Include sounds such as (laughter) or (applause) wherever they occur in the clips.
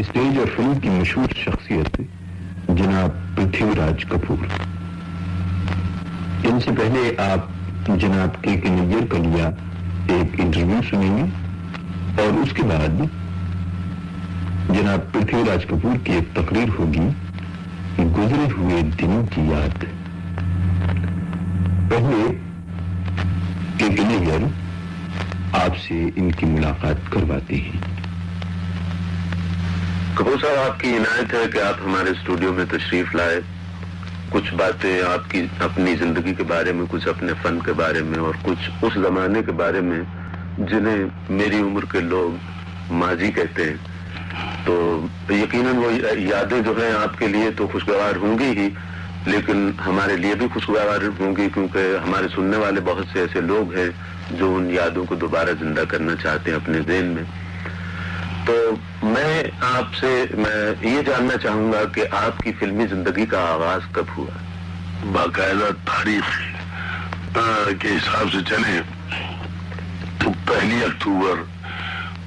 Stage اور film کی مشہور شخصیت جناب پرتھوی راج کپور۔ ان سے پہلے آپ جناب کے کے کا لیا ایک انٹرویو سنیں گے، اور اس کے بعد جناب پرتھوی راج کپور کی ایک تقریر ہوگی، گزرے ہوئے دنوں کی یاد۔ پہلے کے کے آپ سے ان کی ملاقات کرواتے ہیں۔ کپور صاحب، آپ کی عنایت ہے کہ آپ ہمارے اسٹوڈیو میں تشریف لائے۔ کچھ باتیں آپ کی اپنی زندگی کے بارے میں، کچھ اپنے فن کے بارے میں اور کچھ اس زمانے کے بارے میں، جنہیں میری عمر کے لوگ ماضی کہتے ہیں۔ تو یقیناً وہ یادیں جو ہیں آپ کے لیے تو خوشگوار ہوں گی ہی، لیکن ہمارے لیے بھی خوشگوار ہوں گی، کیونکہ ہمارے سننے والے بہت سے ایسے لوگ ہیں جو ان یادوں کو دوبارہ زندہ کرنا چاہتے ہیں اپنے ذہن میں۔ تو میں آپ سے میں یہ جاننا چاہوں گا کہ آپ کی فلمی زندگی کا آغاز کب ہوا؟ باقاعدہ تاریخ کے حساب سے چلے تو پہلی اکتوبر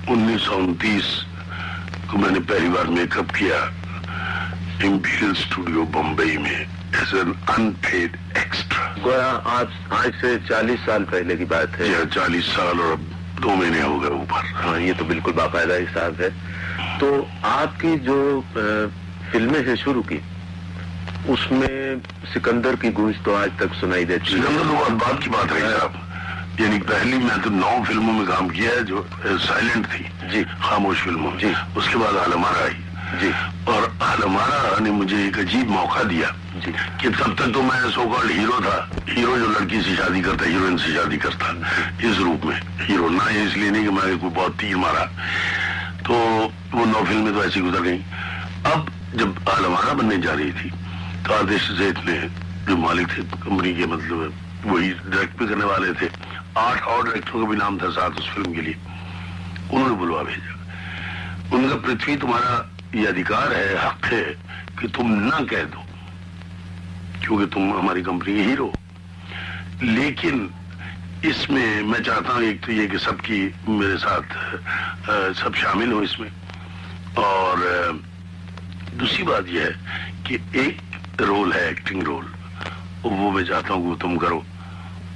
انیس سو انتیس کو میں نے پہلی بار میک اپ کیا امپیریل اسٹوڈیو بمبئی میں as an unpaid extra. گویا آج آج سے چالیس سال پہلے کی بات ہے۔ چالیس سال اور اب دو مہینے ہو گئے اوپر۔ ہاں یہ تو بالکل باقاعدہ حساب ہے۔ تو آپ کی جو فلمیں ہیں شروع کی اس میں سکندر کی گونج تو آج تک سنائی دیتی سکندر تو بات کی بات ہے صاحب۔ یعنی پہلی میں تو نو فلموں میں کام کیا ہے جو سائلنٹ تھی۔ جی۔ خاموش فلموں۔ جی۔ اس کے بعد عالمارا آئی۔ جی۔ اور عالمارا نے مجھے ایک عجیب موقع دیا جی۔ کہ تب تک تو میں سو کال ہیرو تھا۔ ہیرو جو لڑکی سے شادی کرتا ہیروئن سے شادی کرتا۔ اس روپ میں۔ ہیرو نہ اس لیے نہیں کہ میں کوئی بہت تیر مارا۔ تو وہ نو فلمیں تو ایسی گزر گئی اب جب عالمارا بننے جا رہی تھی تو آدیش زیت نے جو مالک تھے کمپنی کے مطلب وہی ڈائریکٹ بھی کرنے والے تھے۔ آٹھ اور ڈائریکٹروں کا بھی نام تھا ساتھ اس فلم کے لیے۔ انہوں نے بلوا بھیجا۔ ان کا پرتھوی تمہارا یہ ادھیکار ہے، حق ہے کہ تم نہ کہہ دو، کیونکہ تم ہماری کمپنی کے ہیرو لیکن اس میں میں چاہتا ہوں ایک تو یہ کہ سب کی میرے ساتھ سب شامل ہوں اس میں۔ اور دوسری بات یہ ہے کہ ایک رول ہے ایکٹنگ رول وہ میں چاہتا ہوں کہ تم کرو۔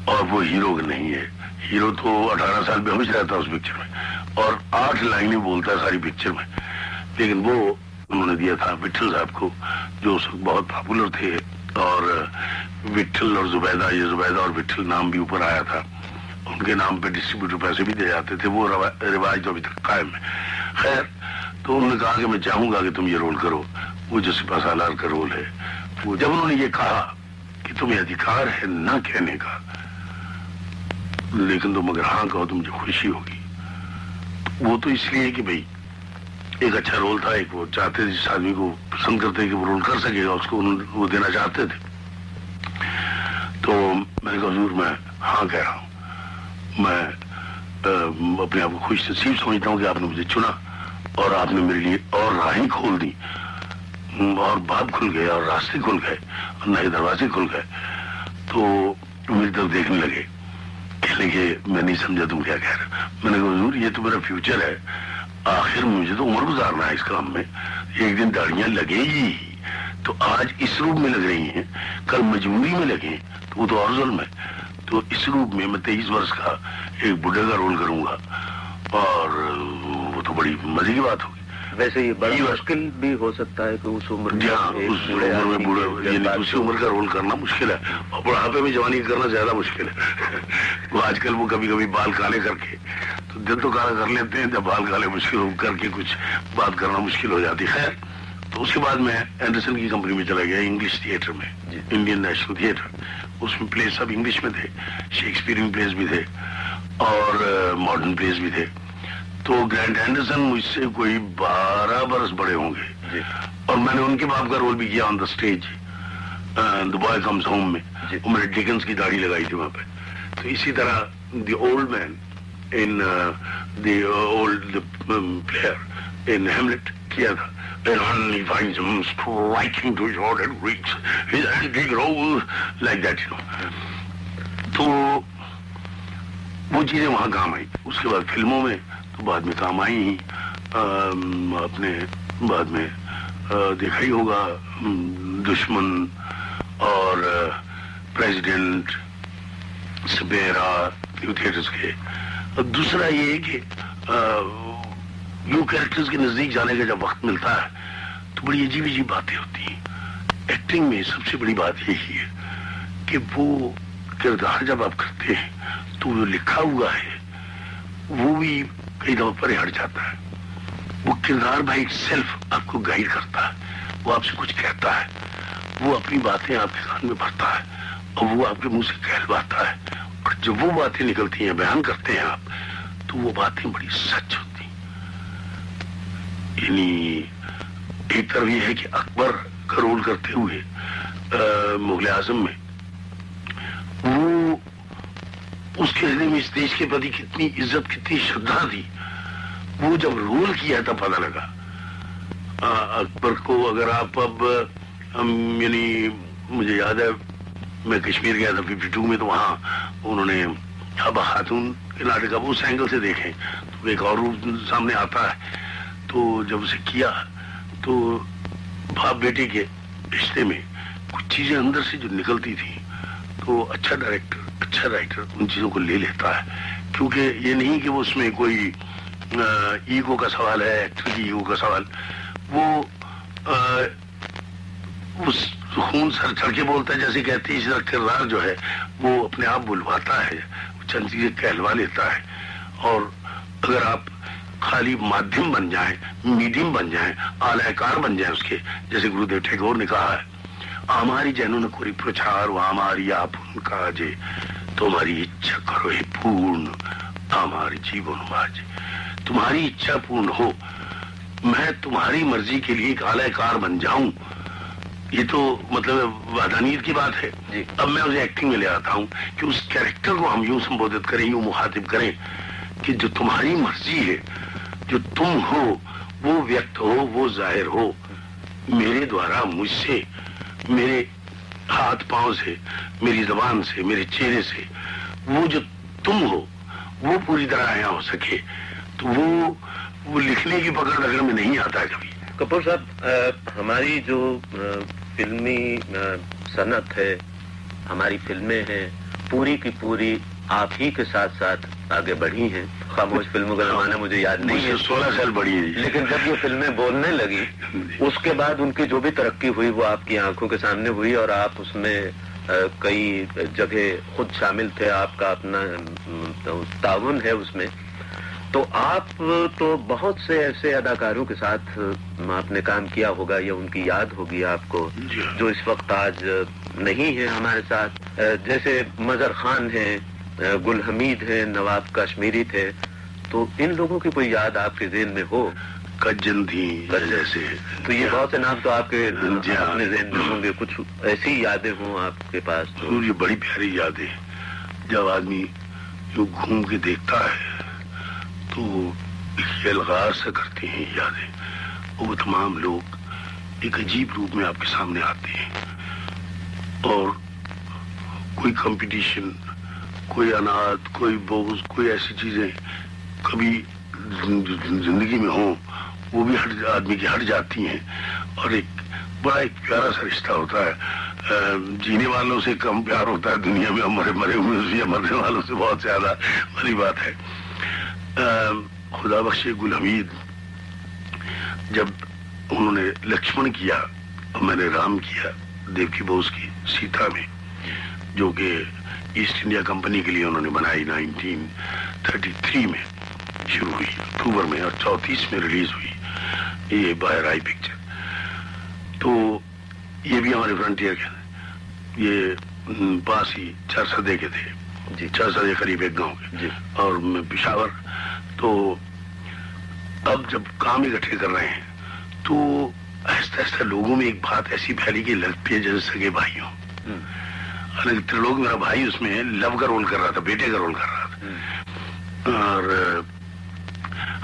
اور وہ ہیرو نہیں ہے۔ ہیرو تو اٹھارہ سال پہ ہمیشہ رہتا ہے اس پکچر میں۔ اور آٹھ لائنیں بولتا ہے ساری پکچر میں۔ لیکن وہ انہوں نے دیا تھا وٹھل صاحب کو، جو اس وقت بہت پاپولر تھے اور وٹھل اور زبیدہ، یہ زبیدہ اور وٹھل نام بھی اوپر آیا تھا۔ ان کے نام پہ ڈسٹریبیوٹر پیسے بھی دے جاتے تھے، وہ رواج تو ابھی تک قائم ہے۔ خیر، تو انہوں نے کہا کہ میں چاہوں گا کہ تم یہ رول کرو، وہ جو سپا سالار کا رول ہے، وہ جب انہوں نے یہ کہا کہ تمہیں ادھیکار ہے نہ کہنے کا، لیکن تم اگر ہاں کہو تو مجھے خوشی ہوگی۔ وہ تو اس لیے کہ بھائی ایک اچھا رول تھا، ایک وہ چاہتے تھے جس آدمی کو پسند کرتے کہ وہ رول کر سکے گا اس کو وہ دینا چاہتے تھے۔ تو میں نے کہا، حضور، میں ہاں کہہ رہا ہوں۔ میں اپنے آپ کو خوش نصیب سمجھتا ہوں کہ آپ نے مجھے چنا اور آپ نے میرے لیے اور راہیں کھول دی اور باب کھل گئے اور راستے کھل گئے اور نئے دروازے کھل گئے۔ تو میری طرف دیکھنے لگے۔ کہنے کہ میں نہیں سمجھا تم کیا کہہ رہے میں نے کہا، حضور، یہ تو میرا فیوچر ہے۔ آخر مجھے تو عمر گزارنا ہے اس کام میں۔ ایک دن داڑیاں لگے گی۔ تو آج اس روپ میں لگ رہی ہیں۔ کل مجموعی میں لگے تو وہ تو اور ظلم ہے۔ تو اس روپ میں میں تیئیس برس کا ایک بڈھے کا رول کروں گا۔ اور وہ تو بڑی مزے کی بات ہوگی۔ ویسے یہ بڑی مشکل بھی ہو سکتا ہے کہ اس عمر جی ہاں اس عمر میں بوڑھے یعنی اسی عمر کا رول کرنا مشکل ہے۔ اور بڑھاپے میں جوانی کرنا زیادہ مشکل ہے۔ (laughs) وہ آج کل وہ کبھی کبھی بال کالے کر کے تو دل تو کالا کر لیتے ہیں جب بال کالے مشکل کر کے کچھ بات کرنا مشکل ہو جاتی خیر۔ تو اس کے بعد میں اینڈرسن کی کمپنی میں چلا گیا انگلش تھیٹر میں انڈین نیشنل تھیٹر۔ اس میں پلیس سب انگلش میں تھے شیکسپیئرنگ پلیس بھی تھے اور ماڈرن پلیس بھی تھے۔ تو گرینڈ ہینڈرسن مجھ سے کوئی بارہ برس بڑے ہوں گے۔ جی۔ اور میں نے ان کے باپ کا رول بھی کیا on the stage The Boy Comes Home میں۔ جی۔ میں نے ڈیکنس کی داڑھی لگائی تھی وہاں پہ۔ تو اسی طرح the old man in the old player in Hamlet کیا تھا And only finds him striking to his heart and reeks. His antique role like that, you know. تو وہ چیزیں وہاں کام آئی اس کے بعد فلموں میں تو بعد میں کام آئی ہی آپ نے بعد میں دیکھا ہی ہوگا دشمن اور پریزیڈنٹ سبیرا تھیٹرز کے اور دوسرا یہ کہ یو کیریکٹرز کے نزدیک جانے کا جب وقت ملتا ہے، تو بڑی عجیب عجیب باتیں ہوتی ہیں۔ ایکٹنگ میں سب سے بڑی بات یہی ہے کہ وہ کردار جب آپ کرتے ہیں، تو وہ لکھا ہوا ہے، وہ بھی کئی دفعہ پر ہٹ جاتا ہے۔ وہ کردار بھائی سیلف آپ کو گائڈ کرتا ہے، وہ آپ سے کچھ کہتا ہے، وہ اپنی باتیں آپ کے کان میں بھرتا ہے اور وہ آپ کے منہ سے کہلواتا ہے۔ اور جب وہ باتیں نکلتی ہیں، بیان کرتے ہیں آپ، تو وہ باتیں بڑی سچ ہوتی ہیں۔ یعنی ایک طرف یہ ہے کہ اکبر کا رول کرتے ہوئے مغل اعظم میں، وہ اس کے میں اس دیش کے پرتی کتنی عزت، کتنی شردا تھی۔ وہ جب رول کیا تھا پتا لگا۔ اکبر کو اگر آپ اب یعنی مجھے یاد ہے میں کشمیر گیا تھا ففٹی ٹو میں تو وہاں انہوں نے اب خاتون کے ناٹک اب اس اینگل سے دیکھیں تو ایک اور روپ سامنے آتا ہے۔ تو جب اسے کیا تو باپ بیٹے کے رشتے میں کچھ چیزیں اندر سے جو نکلتی تھیں تو اچھا ڈائریکٹر اچھا رائٹر ان چیزوں کو لے لیتا ہے۔ کیونکہ یہ نہیں کہ وہ اس میں کوئی ایگو کا سوال ہے ایکٹر کی ایگو کا سوال۔ وہ اس خون سر چڑھ کے بولتا ہے، جیسے کہتے ہیں اس طرح کردار جو ہے، وہ اپنے آپ بلواتا ہے چند چیزیں کہلوا لیتا ہے۔ اور اگر آپ خالی مادھیم بن جائیں، میڈیم بن جائیں، اعلی کار بن جائیں اس کے، جیسے گرودیو ٹھیکور نے کہا ہے ہماری جینوں نے کوئی پرچار وہ ہماری آپ ان کا جے تمہاری اچھا کرو ہی پورن ہماری جیون باج تمہاری اچھا پورن ہو، میں تمہاری مرضی کے لیے ایک اعلی کار بن جاؤں۔ یہ تو مطلب وادانیت کی بات ہے۔ جی۔ اب میں اسے ایکٹنگ میں لے آتا ہوں کہ اس کیریکٹر کو ہم یوں سمبودت کریں یوں مخاطب کریں کہ جو تمہاری مرضی ہے جو تم ہو وہ ویکت ہو وہ ظاہر ہو۔ میرے دوارا مجھ سے میرے ہاتھ پاؤں سے میری زبان سے میرے چہرے سے وہ جو تم ہو وہ پوری طرح آیا ہو سکے۔ تو وہ وہ لکھنے کی پکڑ اگر میں نہیں آتا کبھی کپور صاحب ہماری جو فلمی صنعت ہے ہماری فلمیں ہیں پوری کی پوری آپ ہی کے ساتھ ساتھ آگے بڑھی ہیں۔ خاموش فلموں کا زمانہ مجھے یاد نہیں ہے۔ سولہ سال بڑھی ہے لیکن جب یہ فلمیں بولنے لگی اس کے بعد ان کی جو بھی ترقی ہوئی وہ آپ کی آنکھوں کے سامنے ہوئی اور آپ اس میں کئی جگہ خود شامل تھے۔ آپ کا اپنا تعاون ہے اس میں۔ تو آپ تو بہت سے ایسے اداکاروں کے ساتھ آپ نے کام کیا ہوگا یا ان کی یاد ہوگی آپ کو جی ہاں۔ جو اس وقت آج نہیں ہے ہمارے ساتھ۔ جیسے مظہر خان ہیں گل حمید ہے نواب کشمیری تھے۔ تو ان لوگوں کی کوئی یاد آپ کے ذہن میں ہو؟ کجن تھی جیسے تو یہ بہت سے نام تو آپ کے جی ہاں۔ اپنے ذہن میں ہوں گے کچھ ایسی یادیں ہوں آپ کے پاس تو یہ بڑی پیاری یادیں۔ جب آدمی جو گھوم کے دیکھتا ہے تو الغار سے کرتے ہیں یادیں۔ وہ تمام لوگ ایک عجیب روپ میں آپ کے سامنے آتے ہیں۔ اور کوئی کمپٹیشن کوئی اناج، کوئی بوز، کوئی ایسی چیزیں کبھی زندگی میں ہوں، وہ بھی ہٹ، آدمی کی ہٹ جاتی ہیں۔ اور ایک بڑا، ایک پیارا سا رشتہ ہوتا ہے۔ جینے والوں سے کم پیار ہوتا ہے، دنیا میں مرے مرے ہوئے سے مرنے والوں سے بہت زیادہ۔ بڑی بات ہے۔ خدا بخش گل حمید. جب انہوں نے لکشمن کیا اور میں نے رام کیا دیو کی بوس کی سیتا میں جو کہ ایسٹ انڈیا کمپنی کے لیے انہوں نے بنائی نائنٹین تھرٹی تھری میں شروع ہوئی اکتوبر میں اور چوتیس میں ریلیز ہوئی یہ باہر آئی پکچر۔ تو یہ بھی ہمارے فرنٹیئر کے یہ پاس ہی چار سدے کے تھے۔ جی۔ چار سدے قریب ایک گاؤں کے۔ جی۔ اور میں پشاور تو اب جب کام اکٹھے کر رہے ہیں تو ایسا ایسا لوگوں میں ایک بات ایسی پھیلی کہ لگتی ہے جیسے سگے بھائی ہوں حالانکہ ترلوک میرا بھائی اس میں لو کا رول کر رہا تھا بیٹے کا رول کر رہا تھا۔ اور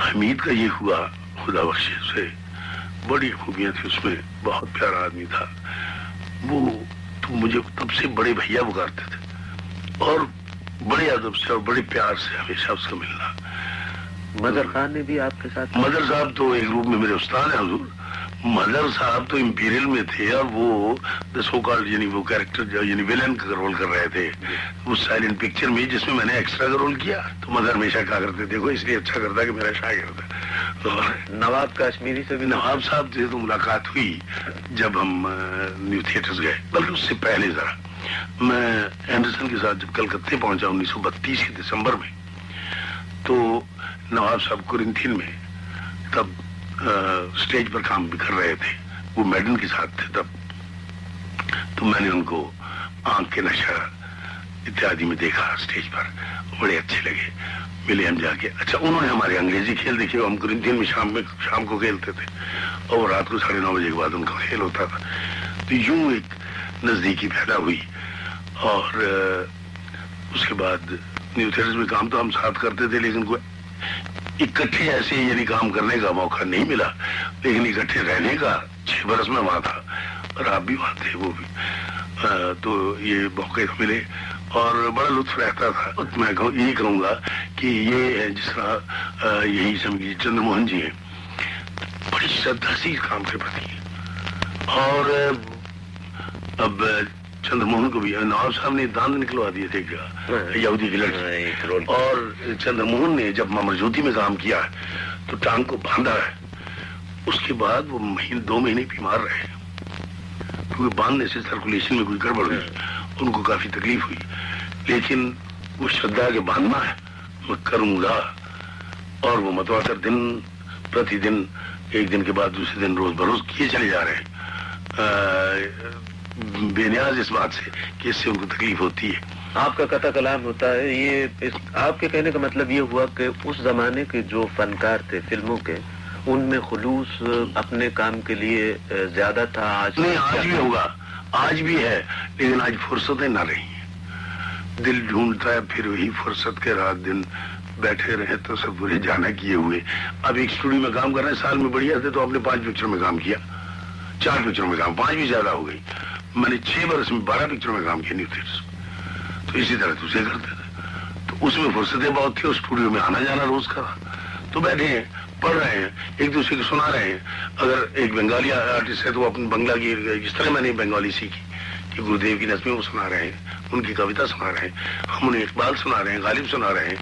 حمید کا یہ ہوا خدا بخش سے بڑی خوبیاں تھی اس میں بہت پیارا آدمی تھا۔ وہ تو مجھے تب سے بڑے بھیا پکارتے تھے۔ اور بڑے ادب سے اور بڑے پیار سے ہمیشہ اس کا ملنا۔ مدر خان نے بھی آپ کے ساتھ مدر صاحب تو ایک روپ میں میرے استاد ہیں حضور۔ مدر صاحب تو امپیریل میں تھے اور وہ سو کال یعنی وہ کیریکٹر یعنی ویلن کا رول کر رہے تھے۔ اس سائلنٹ پکچر میں جس میں میں نے ایکسٹرا کا رول کیا۔ تو مدر ہمیشہ کہا کرتے دیکھو اس لیے اچھا کرتا کہ میرا شاگرد ہے۔ نواب کاشمیری سے بھی نواب صاحب سے تو ملاقات ہوئی جب ہم نیو تھیٹرز گئے۔ بلکہ اس سے پہلے ذرا۔ میں اینڈرسن کے ساتھ جب کلکتے پہنچا انیس سو بتیس کے دسمبر میں تو نواب صاحب کورنتھین میں تب اسٹیج پر کام بھی کر رہے تھے۔ وہ میڈن کے ساتھ تھے تب۔ تو میں نے ان کو آنکھ کے نشہ اتیادی میں دیکھا اسٹیج پر۔ بڑے اچھے لگے۔ ملے ہم جا کے۔ اچھا انہوں نے ہمارے انگریزی کھیل دیکھے۔ ہم کرنتین میں شام میں، شام کو کھیلتے تھے۔ اور رات کو ساڑھے نو بجے کے بعد ان کا کھیل ہوتا تھا۔ تو یوں ایک نزدیکی پیدا ہوئی۔ اور اس کے بعد نیو تھیٹر میں کام تو ہم ساتھ کرتے تھے، لیکن کوئی اکٹھے ایسے یعنی کام کرنے کا موقع نہیں ملا۔ لیکن اکٹھے رہنے کا چھ برس میں وہاں تھا، اور آپ بھی وہاں تھے، وہ بھی۔ تو یہ موقع ملے، اور بڑا لطف رہتا تھا۔ میں یہی کہوں گا کہ یہ ہے، جس طرح یہی سمجھیے چندر موہن جی ہیں۔ بڑی شردا سی کام کے پرتی اور اب چندر موہن کو بھی نواب صاحب نے داند نکلوا دیے تھے یہودی کی لڑکی اور چندر موہن نے جب مامر جوتی میں کام کیا تو ٹانگ کو باندھا۔ ہے اس کے بعد وہ مہین دو مہینے بیمار رہے۔ کیونکہ باندھنے سے سرکولیشن میں کوئی گڑبڑ ہوئی۔ ان کو کافی تکلیف ہوئی۔ لیکن وہ شردا کے باندھنا ہے۔ میں کروں گا۔ اور وہ متواتر دن پرتی دن ایک دن کے بعد دوسرے دن روز بروز کیے چلے جا رہے ہیں۔ بے نیاز اس بات سے کہ اس سے ان کو تکلیف ہوتی ہے۔ آپ کا قطع کلام ہوتا ہے یہ آپ کے کہنے کا مطلب یہ ہوا کہ اس زمانے کے جو فنکار تھے فلموں کے ان میں خلوص اپنے کام کے لیے زیادہ تھا آج نہیں آج بھی ہوگا۔ آج بھی ہے لیکن آج فرصتیں نہ رہی ہیں۔ دل ڈھونڈتا ہے پھر وہی فرصت کے رات دن بیٹھے رہے تو سب پورے جانا کیے ہوئے۔ اب ایک اسٹوڈیو میں کام کر رہے ہیں سال میں بڑھیا تھے تو آپ نے پانچ پکچر میں کام کیا۔ چار پکچروں میں کام پانچ بھی زیادہ ہو گئی۔ میں نے چھ برس میں بارہ پکچروں میں کام کیا نیو تھیٹر تو اسی طرح دوسرے کرتے تھے. تو اس میں فرصتیں بہت تھی اسٹوڈیو میں آنا جانا روز کا تو بیٹھے ہیں پڑھ رہے ہیں ایک دوسرے کو سنا رہے ہیں. اگر ایک بنگالی آرٹسٹ ہے تو وہ اپنی بنگلہ کی جس طرح میں نے بنگالی سیکھی کہ گرودیو کی نظمیں وہ سنا رہے ہیں ان کی کویتا سنا رہے ہیں ہم انہیں اقبال سنا رہے ہیں غالب سنا رہے ہیں.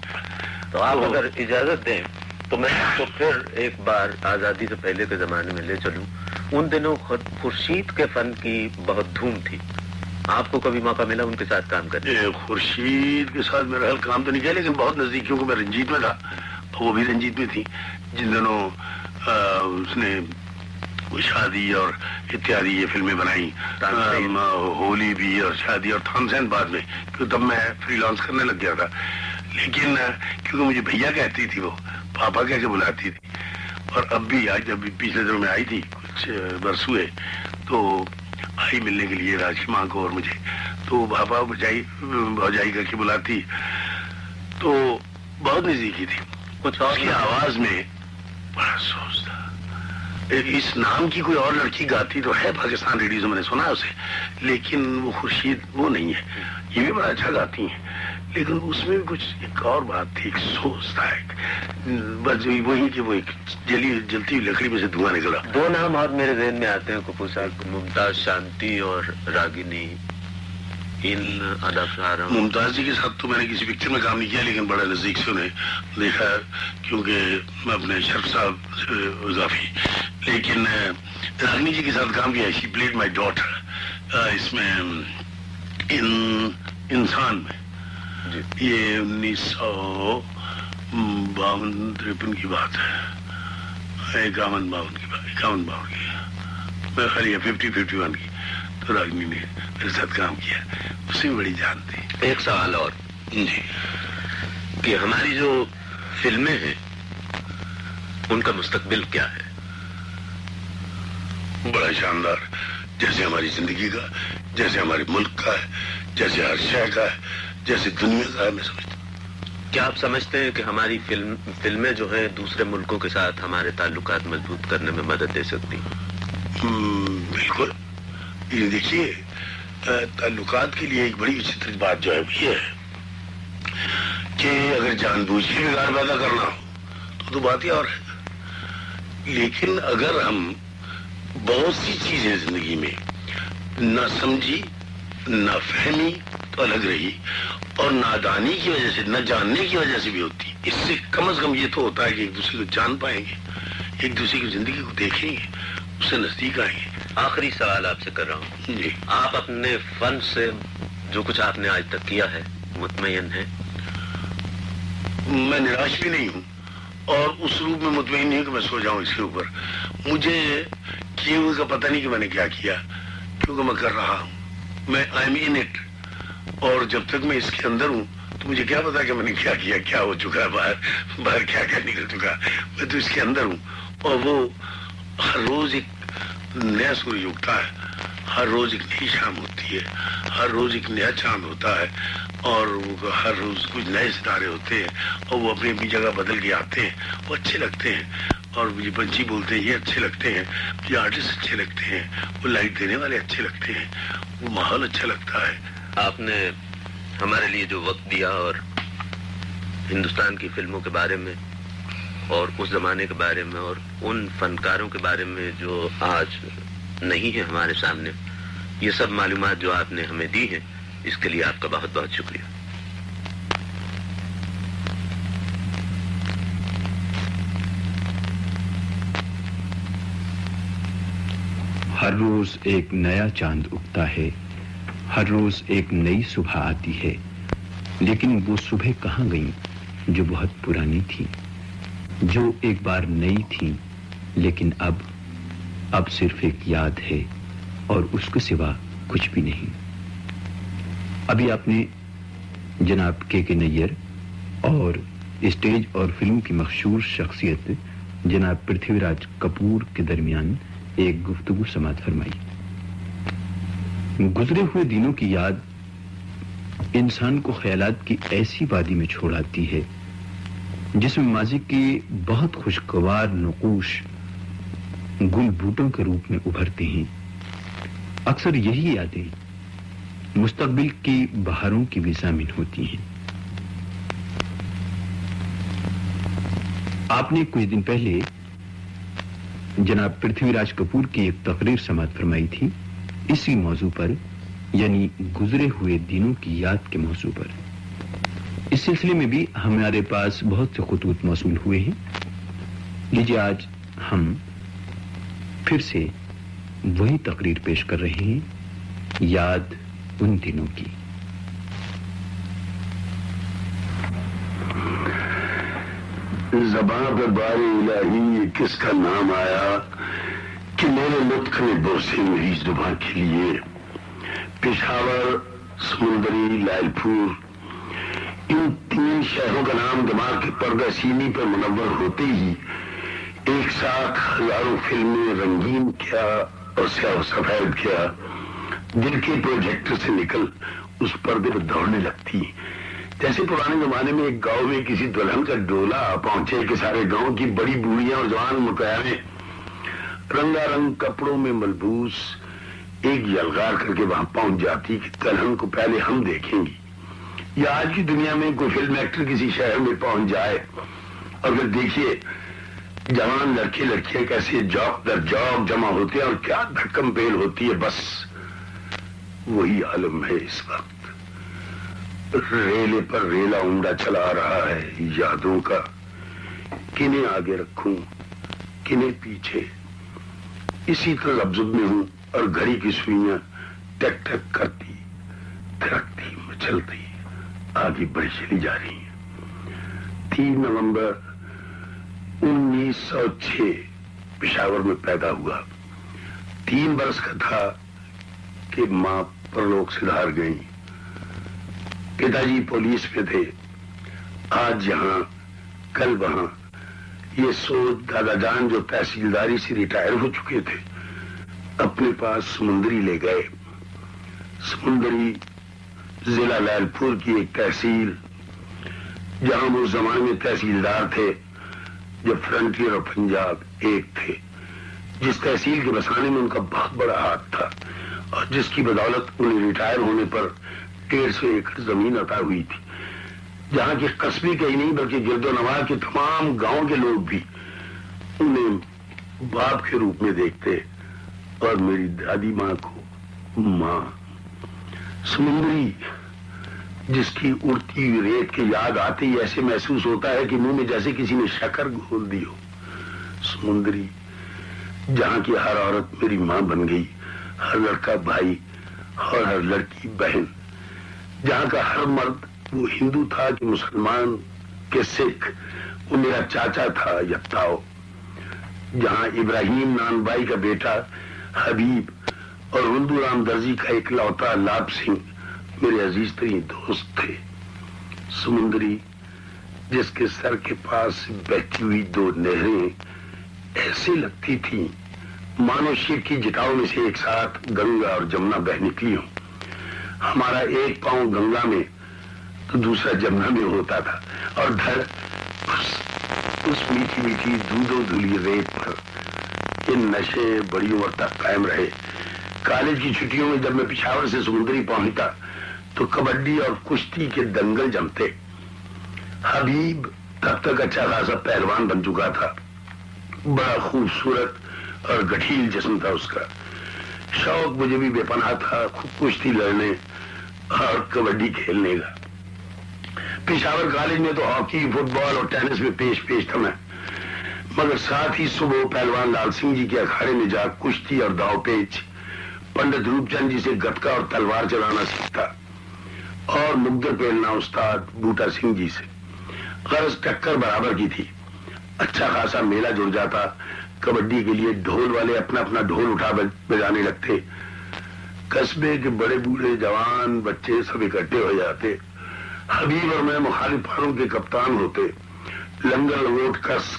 تو آپ اگر اجازت دیں تو میں تو پھر ایک بار آزادی سے پہلے کے زمانے میں لے چلوں۔ ان دنوں خورشید کے فن کی بہت دھوم تھی۔ آپ کو کبھی موقع ملا ان کے ساتھ کام کرنے؟ خورشید کے ساتھ میرا حل کام تو نہیں کیا لیکن بہت نزدیک کیونکہ میں رنجیت میں تھا۔ وہ بھی رنجیت میں تھی۔ جن دنوں اس نے شادی اور اتیادی یہ فلمیں بنائی۔ ہولی بھی اور شادی اور تھان سین بعد میں کیونکہ تب میں فری لانس کرنے لگ گیا تھا۔ لیکن کیونکہ مجھے بھیا کہتی تھی وہ پاپا کہہ کے بلاتی تھی۔ اور اب بھی آج جب پچھلے دنوں میں آئی تھی۔ کچھ برس ہوئے تو آئی ملنے کے لیے راجی ماں کو اور مجھے۔ تو پاپا بجائی بھوجائی کر کے بلاتی۔ تو بہت نزدیکی تھی۔ کچھ اور کی آواز میں بڑا سوچ تھا۔ اس نام کی کوئی اور لڑکی گاتی تو ہے پاکستان ریڈیو میں نے سنا اسے لیکن وہ خورشید وہ نہیں ہے۔ یہ بھی بڑا اچھا گاتی ہیں۔ لیکن اس میں بھی کچھ ایک اور بات تھی ایک سوچ تھا ایک بس وہی کہ وہ ایک جلی جلتی ہوئی لکڑی میں سے دھواں نکلا۔ دو نام اور میرے ذہن میں آتے ہیں کپور صاحب ممتاز شانتی اور راگنی۔ ان اداکاروں ممتاز جی کے ساتھ تو میں نے کسی پکچر میں کام نہیں کیا لیکن بڑا نزدیک سے انہیں دیکھا کیونکہ میں اپنے شرف صاحب اضافی۔ لیکن راگنی جی کے ساتھ کام کیا شی پلیڈ مائی ڈاٹر اس میں ان انسان میں۔ جی۔ یہ انیس سو باون ترپن کی بات ہے۔ اکاون باون کی بات اکاون باون کی۔ میں خالی ففٹی ففٹی ون کی۔ تو راگنی نے میرے ساتھ کام کیا۔ اس میں بڑی جان تھی۔ ایک سوال اور۔ جی۔ کہ ہماری جو فلمیں ہیں ان کا مستقبل کیا ہے؟ بڑا شاندار۔ جیسے ہماری زندگی کا جیسے ہمارے ملک کا ہے جیسے ہر شہر کا ہے جیسے دنیا کا ہے میں سمجھتا ہوں۔ کیا آپ سمجھتے ہیں کہ ہماری فلم فلمیں جو ہیں دوسرے ملکوں کے ساتھ ہمارے تعلقات مضبوط کرنے میں مدد دے سکتی بالکل۔ یہ دیکھیے تعلقات کے لیے ایک بڑی وچتر بات جو ہے وہ یہ ہے کہ اگر جان بوجھ کے بگاڑ پیدا کرنا ہو تو تو بات ہی اور ہے۔ لیکن اگر ہم بہت سی چیزیں زندگی میں نہ سمجھی نہ فہمی تو الگ رہی اور نادانی کی وجہ سے نہ جاننے کی وجہ سے بھی ہوتی۔ اس سے کم از کم یہ تو ہوتا ہے کہ ایک دوسرے کو جان پائیں گے ایک دوسرے کی زندگی کو دیکھیں گے اس سے نزدیک آئیں گے۔ آخری سوال آپ سے کر رہا ہوں۔ جی۔ آپ اپنے فن سے جو کچھ آپ نے آج تک کیا ہے مطمئن ہے میں نراش بھی نہیں ہوں اور اس روپ میں مطمئن نہیں ہوں کہ میں سو جاؤں اس کے اوپر۔ مجھے کیے ہوئے کا پتہ نہیں کہ میں نے کیا کیا۔ کیونکہ میں کر رہا ہوں۔ میں آئی ایم ان اٹ اور جب تک میں اس کے اندر ہوں، تو مجھے کیا پتا کہ میں نے کیا کیا کیا ہو چکا ہے باہر باہر کیا کیا نکل چکا۔ میں تو اس کے اندر ہوں۔ اور وہ ہر روز ایک نیا سورج اگتا ہے۔ ہر روز ایک نئی شام ہوتی ہے۔ ہر روز ایک نیا چاند ہوتا ہے۔ اور ہر روز کچھ نئے ستارے ہوتے ہیں۔ اور وہ اپنی اپنی جگہ بدل کے آتے ہیں۔ وہ اچھے لگتے ہیں۔ اور مجھے پنچھی بولتے ہیں یہ اچھے لگتے ہیں، مجھے آرٹسٹ اچھے لگتے ہیں، وہ لائٹ دینے والے اچھے لگتے ہیں، وہ ماحول اچھا لگتا ہے۔ آپ نے ہمارے لیے جو وقت دیا اور ہندوستان کی فلموں کے بارے میں اور اس زمانے کے بارے میں اور ان فنکاروں کے بارے میں جو آج نہیں ہے ہمارے سامنے، یہ سب معلومات جو آپ نے ہمیں دی ہیں، اس کے لیے آپ کا بہت بہت شکریہ۔ ہر روز ایک نیا چاند اگتا ہے، ہر روز ایک نئی صبح آتی ہے۔ لیکن وہ صبح کہاں گئیں جو بہت پرانی تھی جو ایک بار نئی تھی لیکن اب اب صرف ایک یاد ہے اور اس کے سوا کچھ بھی نہیں۔ ابھی آپ نے جناب کے کے نیئر اور اسٹیج اور فلم کی مشہور شخصیت جناب پرتھوی راج کپور کے درمیان ایک گفتگو سماعت فرمائی۔ گزرے ہوئے دنوں کی یاد انسان کو خیالات کی ایسی وادی میں چھوڑ آتی ہے، جس میں ماضی کے بہت خوشگوار نقوش گل بوٹوں کے روپ میں ابھرتے ہیں۔ اکثر یہی یادیں مستقبل کی بہاروں کی بھی ضامن ہوتی ہیں۔ آپ نے کچھ دن پہلے جناب پرتھوی راج کپور کی ایک تقریر سماعت فرمائی تھی، اسی موضوع پر یعنی گزرے ہوئے دنوں کی یاد کے موضوع پر۔ اس سلسلے میں بھی ہمارے پاس بہت سے خطوط موصول ہوئے ہیں۔ لیجیے آج ہم پھر سے وہی تقریر پیش کر رہے ہیں، یاد ان دنوں کی۔ زبان پر بار الہی کس کا نام آیا کہ میرے لطف نے برسے میری زبان کے لیے؟ پشاور، سمندری لال پور ان تین شہروں کا نام دماغ کے پردہ سینی پر منور ہوتے ہی ایک ساتھ ہزاروں فلمیں رنگین کیا اور سیاہ سفید کیا، دل کے پروجیکٹر سے نکل اس پردے پر دوڑنے لگتی۔ جیسے پرانے زمانے میں ایک گاؤں میں کسی دلہن کا ڈولا پہنچے کہ سارے گاؤں کی بڑی بوڑھیاں اور جوان مکیانے رنگا رنگ کپڑوں میں ملبوس ایک یلغار کر کے وہاں پہنچ جاتی کہ دلہن کو پہلے ہم دیکھیں گی یا آج کی دنیا میں کوئی فلم ایکٹر کسی شہر میں پہنچ جائے اور پھر دیکھیے جوان لڑکے لڑکیاں کیسے جاک در جاک جمع ہوتے ہیں اور کیا دھکم پیل ہوتی ہے، بس وہی عالم ہے اس وقت۔ ریلے پر ریلا اونڈا چلا رہا ہے، یادوں کا۔ کنہیں آگے رکھوں کنہیں پیچھے۔ اسی طرح لفظ میں ہوں اور گھڑی کی سوئیاں ٹک ٹک کرتی تھرکتی مچلتی آگے بڑھ چلی جا رہی ہیں۔ تین نومبر انیس سو چھ، پشاور میں پیدا ہوا۔ تین برس کا تھا کہ ماں پر لوگ سدھار گئی پتا جی پولیس میں تھے۔ آج یہاں، کل وہاں۔ یہ سوچ دادا جان جو تحصیلداری سے ریٹائر ہو چکے تھے، اپنے پاس سمندری لے گئے۔ سمندری ضلع لال پور کی ایک تحصیل، جہاں وہ زمانے میں تحصیلدار تھے جب فرنٹیئر اور پنجاب ایک تھے۔ جس تحصیل کے بسانے میں ان کا بہت بڑا ہاتھ تھا اور جس کی بدولت انہیں ریٹائر ہونے پر ڈیڑھ سو ایکڑ زمین عطا ہوئی تھی، جہاں کے قصبے کے ہی نہیں بلکہ گرد و نواز کے تمام گاؤں کے لوگ بھی انہیں باپ کے روپ میں دیکھتے اور میری دادی ماں کو ماں۔ سمندری جس کی اڑتی ہوئی ریت کی یاد آتی ہی ایسے محسوس ہوتا ہے کہ منہ میں جیسے کسی نے شکر گھول دی ہو۔ سمندری، جہاں کی ہر عورت میری ماں بن گئی، ہر لڑکا بھائی اور ہر لڑکی بہن۔ جہاں کا ہر مرد وہ ہندو تھا کہ مسلمان کہ سکھ، وہ میرا چاچا تھا یتاؤ جہاں ابراہیم نان بائی کا بیٹا، حبیب اور ہندو رام درزی کا ایک لوتا لاب سنگھ، میرے عزیز ترین دوست تھے۔ سمندری، جس کے سر کے پاس بہتی ہوئی دو نہریں ایسے لگتی تھیں، مانو شیر کی جٹاؤں میں سے ایک ساتھ گنگا اور جمنا بہ نکلی ہوں۔ ہمارا ایک پاؤں گنگا میں تو دوسرا جمنا میں ہوتا تھا اور دھڑ اس, اس میٹھی میٹھی دودھو دھلی ریت پر ان نشے بڑی عمر تک قائم رہے۔ کالج کی چھٹیوں میں جب میں پشاور سے سمندری پہنچتا تو کبڈی اور کشتی کے دنگل جمتے۔ حبیب تب تک اچھا خاصا پہلوان بن چکا تھا۔ بڑا خوبصورت اور گٹھیل جسم تھا اس کا۔ شوق مجھے بھی بے پناہ تھا کشتی لڑنے ہاں، کبڈی کھیلنے کا۔ پشاور کالج میں تو ہاکی فٹ بال اور ٹینس میں پیش پیش تھا میں۔ مگر ساتھ ہی صبح پہلوان لال سنگھ جی کے اکھاڑے میں جا کشتی اور داؤ پیچ، پنڈت روپ چند جی سے گتکا اور تلوار چلانا سیکھتا۔ اور مقدر پہلنا استاد بوٹا سنگھ جی سے۔ غرض ٹکر برابر کی تھی۔ اچھا خاصا میلہ جڑ جاتا، کبڈی کے لیے ڈھول والے اپنا اپنا ڈھول اٹھا بجانے لگتے۔ قصبے کے بڑے بوڑھے جوان بچے سب اکٹھے ہو جاتے۔ حبیب اور میں مخالف پھاڑوں کے کپتان ہوتے۔ لنگر لوٹ کس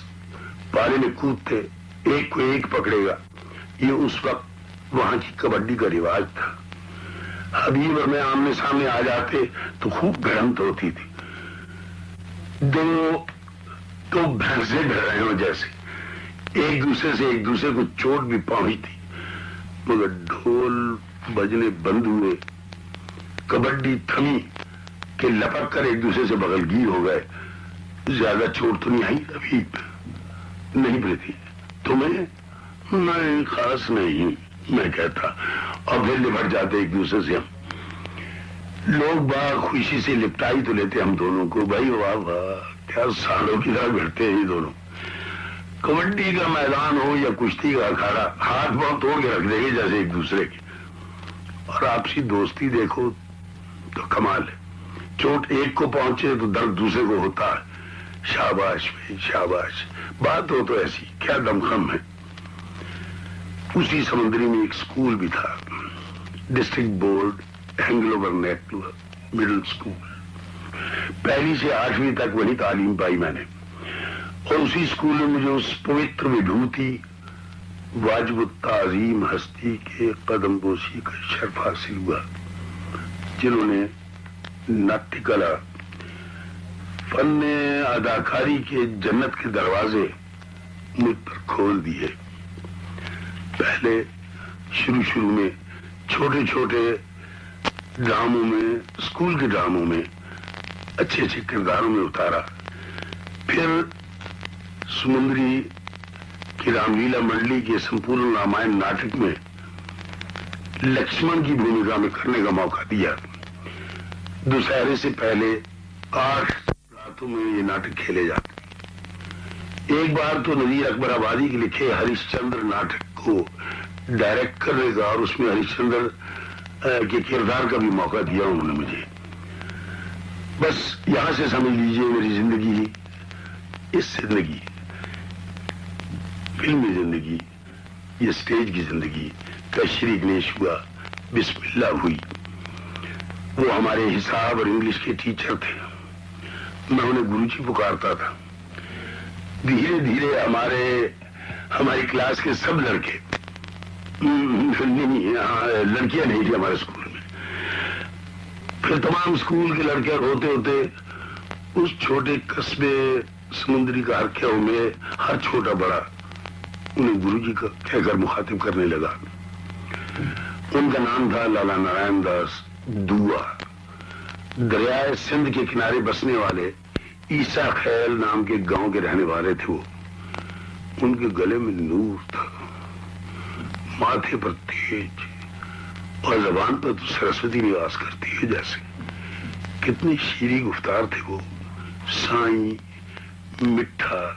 پارے میں کودتے۔ ایک کو ایک پکڑے گا۔ یہ اس وقت وہاں کی کبڈی کا رواج تھا۔ حبیب اور میں آمنے سامنے آ جاتے تو خوب گرمت ہوتی تھی۔ دو تو بھینسے ڈر رہے ہو جیسے۔ ایک دوسرے سے ایک دوسرے کو چوٹ بھی پہنچی تھی مگر ڈھول بجنے بند ہوئے۔ کبڈی تھمی کہ لپک کر ایک دوسرے سے بغل گیر ہو گئے۔ زیادہ چوٹ تو نہیں آئی ابھی نہیں پڑتی تمہیں؟ نہیں، خاص نہیں۔ میں کہتا اور پھر لپٹ جاتے ایک دوسرے سے ہم۔ لوگ باغ خوشی سے لپٹائی تو لیتے ہم دونوں کو۔ بھائی، واہ واہ، کیا سالوں کی طرح بھرتے ہیں یہ دونوں۔ کبڈی کا میدان ہو یا کشتی کا اکھاڑا، ہاتھ بہت توڑ کے رکھ دیں گے جیسے ایک دوسرے کے۔ اور آپسی دوستی دیکھو تو کمال ہے۔ چوٹ ایک کو پہنچے تو درد دوسرے کو ہوتا ہے۔ شاباش بھائی، شاباش، بات ہو تو ایسی، کیا دمخم ہے۔ اسی سمندری میں ایک اسکول بھی تھا۔ District board Anglo Burnett middle school پہلی سے آٹھویں تک وہی تعلیم پائی میں نے۔ اور اسی اسکول میں مجھے اس پوتر وبھوتی واجب تعظیم ہستی کے قدم بوسی کا شرف حاصل ہوا، جنہوں نے ناٹیہ کلا۔ فن اداکاری کے جنت کے دروازے مجھ پر کھول دیے۔ پہلے شروع شروع میں چھوٹے چھوٹے ڈراموں میں اسکول کے ڈراموں میں اچھے اچھے کرداروں میں اتارا۔ پھر سمندری کی رام لیلا منڈلی کے سمپورن رامائن ناٹک میں لکشمن کی بھومکا میں کرنے کا موقع دیا۔ دوسہرے سے پہلے آٹھ راتوں میں یہ ناٹک کھیلے جاتے ایک بار تو نذیر اکبر آبادی کے لکھے ہریش چندر ناٹک کو ڈائریکٹ کرنے کا اور اس میں ہریش چندر کے کردار کا بھی موقع دیا انہوں نے مجھے۔ بس یہاں سے سمجھ لیجیے میری زندگی اس زندگی فلمی زندگی یہ اسٹیج کی زندگی کا شری گنیش ہوا، بسم اللہ ہوئی۔ وہ ہمارے حساب اور انگلش کے ٹیچر تھے۔ میں انہیں گرو جی پکارتا تھا۔ دھیرے دھیرے ہمارے، ہماری کلاس کے سب لڑکے، لڑکیاں نہیں تھی ہمارے اسکول میں۔ پھر تمام اسکول کے لڑکے ہوتے ہوتے، اس چھوٹے قصبے سمندری کا ہر میں ہر چھوٹا بڑا۔ انہیں گرو جی کا کہہ کر مخاطب کرنے لگا۔ ان کا نام تھا لالا نارائن داس دعا دریائے سندھ کے کنارے بسنے والے عیسا خیل نام کے گاؤں کے رہنے والے تھے وہ۔ ان کے گلے میں نور تھا۔ ماتھے پر تیج اور زبان پر تو سرسوتی نواس کرتی ہے جیسے۔ کتنی شیری گفتار تھے وہ۔ سائیں، مٹھا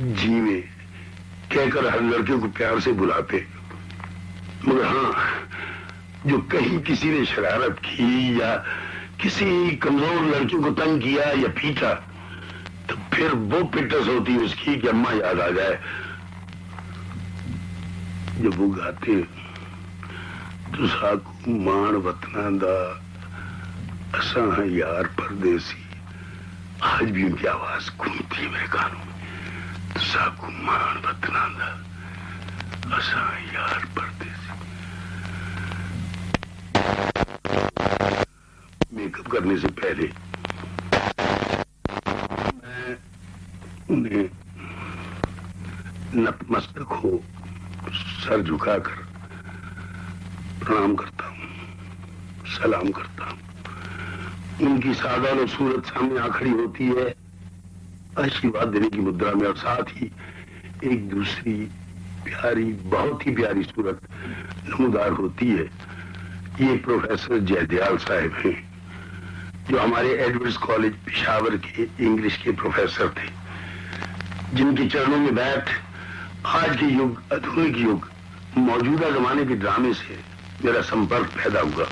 جیوے کہہ کر ہر لڑکے کو پیار سے بلاتے مگر ہاں جو کہیں کسی نے شرارت کی یا کسی کمزور لڑکی کو تنگ کیا یا پیٹا، تو پھر وہ پٹس ہوتی اس کی کہ اماں یاد آ جائے۔ جب وہ گاتے تو ساکو مان وطنا دا اساں یار پردیسی، آج بھی ان کی آواز گھومتی ہے میرے کانوں میں۔ ساکو مان وطنا دا اساں یار پردیسی میک اپ کرنے سے پہلے۔ میں انہیں نتمستک ہو سر جھکا کر پرنام کرتا ہوں، سلام کرتا ہوں۔ ان کی سادہ و صورت سامنے آ کھڑی ہوتی ہے۔ آشیواد دینے کی مدرا میں اور ساتھ ہی ایک دوسری پیاری، بہت ہی پیاری صورت نمودار ہوتی ہے۔ یہ پروفیسر جے دیال صاحب ہیں، جو ہمارے ایڈورڈز کالج پشاور کے انگلش کے پروفیسر تھے، جن کے چرنوں میں بیٹھ آج کے یگ آدھونک یگ موجودہ زمانے کے ڈرامے سے میرا سمپرک پیدا ہوا۔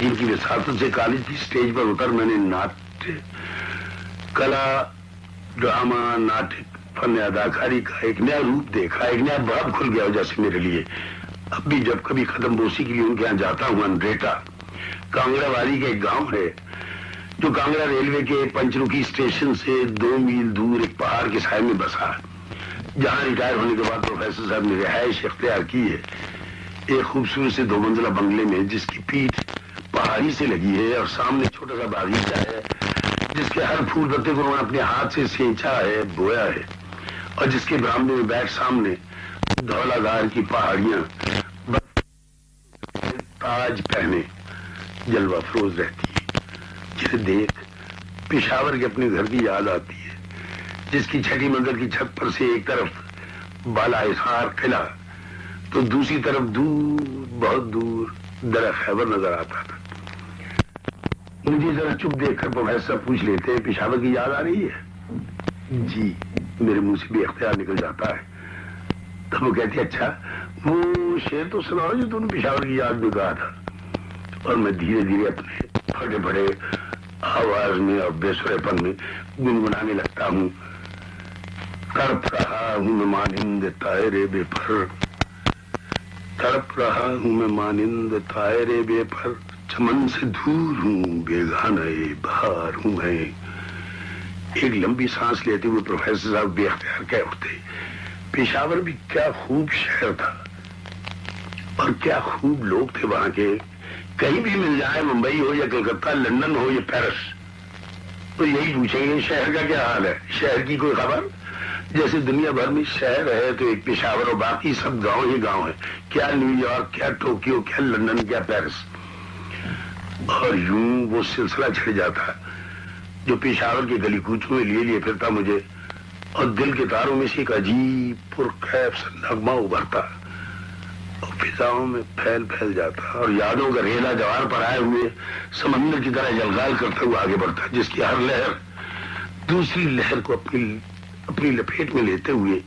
جن کی وساطت سے کالج کی اسٹیج پر اتر میں نے ناٹ کلا ڈرامہ ناٹک، فن اداکاری کا ایک نیا روپ دیکھا، ایک نیا باب کھل گیا جیسے میرے لیے۔ اب بھی جب کبھی ختم بوسی کے لیے ان کے یہاں جاتا ہوں انڈریٹا کانگڑا والی کا ایک گاؤں ہے، جو کانگڑا ریلوے کے پنچرکی اسٹیشن سے دو میل دور ایک پہاڑ کے سائے میں بسا۔ جہاں ریٹائر ہونے کے بعد پروفیسر صاحب نے رہائش اختیار کی ہے۔ ایک خوبصورت سے دو منزلہ بنگلے میں، جس کی پیٹ پہاڑی سے لگی ہے اور سامنے چھوٹا سا باغیچہ ہے۔ جس کے ہر پھول پتے کو انہوں نے اپنے ہاتھ سے سینچا ہے، بویا ہے۔ اور جس کے برامدے میں بیٹھ سامنے دھولا دار کی پہاڑیاں، تاج پہنے جلوہ فروز رہتی ہے۔ جسے دیکھ پشاور کے اپنے گھر کی یاد آتی ہے، جس کی چھٹی منزل کی چھت پر سے ایک طرف بالا احسار قلعہ، تو دوسری طرف دور، بہت دور در خیبر نظر آتا تھا۔ مجھے ذرا چپ دیکھ کر پروفیسر پوچھ لیتے پشاور کی یاد آ رہی ہے؟ جی میرے منہ سے بھی اختیار نکل جاتا ہے۔ تب وہ کہتی اچھا وہ شیر تو سناؤ جو تم نے پشاور کی یاد میں کہا تھا۔ اور میں دھیرے دھیرے اپنے پھٹے پھٹے آواز میں اور بے سرے پن میں گنگنانے لگتا ہوں۔ تڑپ رہا ہوں میں مانند تائرے بے پر تڑپ رہا ہوں میں مانند تائرے بے پر چمن سے دور ہوں، بے بہار ہوں میں۔ ایک لمبی سانس لیتے ہوئے پروفیسر صاحب بے اختیار کہہ اٹھتے پشاور بھی کیا خوب شہر تھا۔ اور کیا خوب لوگ تھے وہاں کے۔ کہیں بھی مل جائے ممبئی ہو یا کلکتہ، لندن ہو یا پیرس۔ تو یہی پوچھیں گے، شہر کا کیا حال ہے؟ شہر کی کوئی خبر؟ جیسے دنیا بھر میں شہر ہے تو ایک پشاور اور باقی سب گاؤں ہی گاؤں ہے کیا نیو یارک، کیا ٹوکیو، کیا لندن، کیا پیرس؟ اور یوں وہ سلسلہ چھڑ جاتا جو پشاور کے گلی کوچوں میں لیے لیے پھرتا مجھے اور دل کے تاروں میں سے ایک عجیب پرخیب سا نغمہ ابھرتا۔ اور فضاؤں میں پھیل پھیل جاتا اور یادوں کا ریلا جوار پر آئے ہوئے سمندر کی طرح جلغال کرتے ہوئے آگے بڑھتا، جس کی ہر لہر دوسری لہر کو اپنی اپنی لپیٹ میں لیتے ہوئے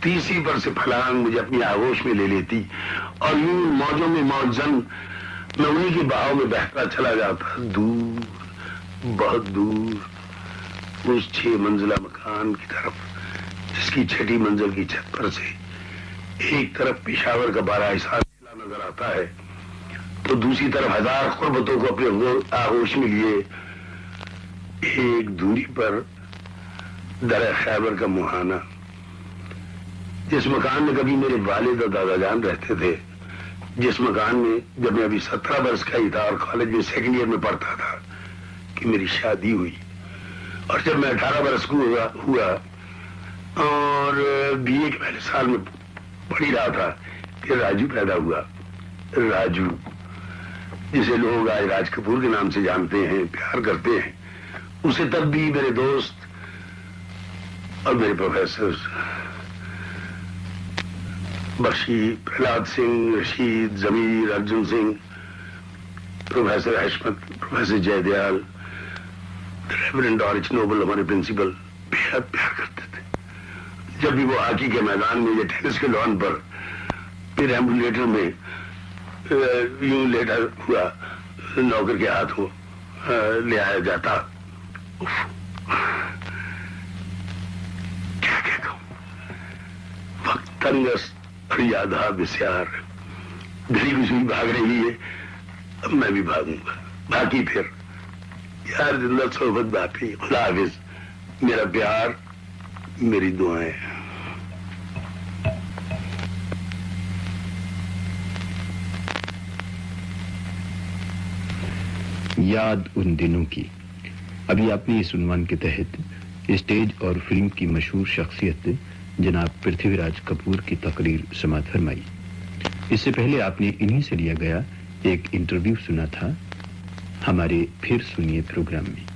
تیسری پر سے پھلانگ مجھے اپنی آگوش میں لے لیتی۔ اور یوں موجوں میں موجن میں انہیں کی بہاؤ میں بہتا چلا جاتا۔ دور، بہت دور۔ اس چھ منزلہ مکان کی طرف، جس کی چھٹی منزل کی چھت پر سے ایک طرف پشاور کا بارہ احساس نظر آتا ہے، تو دوسری طرف ہزار قربتوں کو اپنے آغوش میں لیے ایک دوری پر در خیبر کا مہانہ۔ جس مکان میں کبھی میرے والد اور دادا جان رہتے تھے جس مکان میں جب میں ابھی سترہ برس کا ہی تھا اور کالج میں سیکنڈ ایئر میں پڑھتا تھا کہ میری شادی ہوئی۔ اور جب میں اٹھارہ برس کو ہوا اور بی اے کے پہلے سال میں پڑھی رہا تھا کہ راجو پیدا ہوا۔ راجو، جسے لوگ آج راج کپور کے نام سے جانتے ہیں، پیار کرتے ہیں۔ اسے تب بھی میرے دوست اور میرے پروفیسر بخشی Prahlad Singh, Rashid Zamir Arjun Singh, professor Hashmat, professor Jai Dayal reverend Arch Noble ہمارے پرنسپل بےحد پیار کرتے تھے۔ جب بھی وہ ہاکی کے میدان میں یا ٹینس کے لان پر پھر ایمبولیٹر میں یوں لیٹا ہوا نوکر کے ہاتھ کو لے آیا جاتا۔ کیا کہتا ہوں؟ وقت تنگس اور یادہ بسیار۔ دلی بھی بھاگ رہی ہے۔ اب میں بھی بھاگوں گا۔ باقی پھر۔ یار، زندہ صحبت باقی۔ خدا حافظ۔ میرا پیار، میری دعائیں۔ یاد ان دنوں کی۔ ابھی آپ نے اس عنوان کے تحت اسٹیج اور فلم کی مشہور شخصیت جناب پرتھوی راج کپور کی تقریر سماعت فرمائی۔ اس سے پہلے آپ نے انہی سے لیا گیا ایک انٹرویو سنا تھا۔ ہمارے پھر سنیے پروگرام میں۔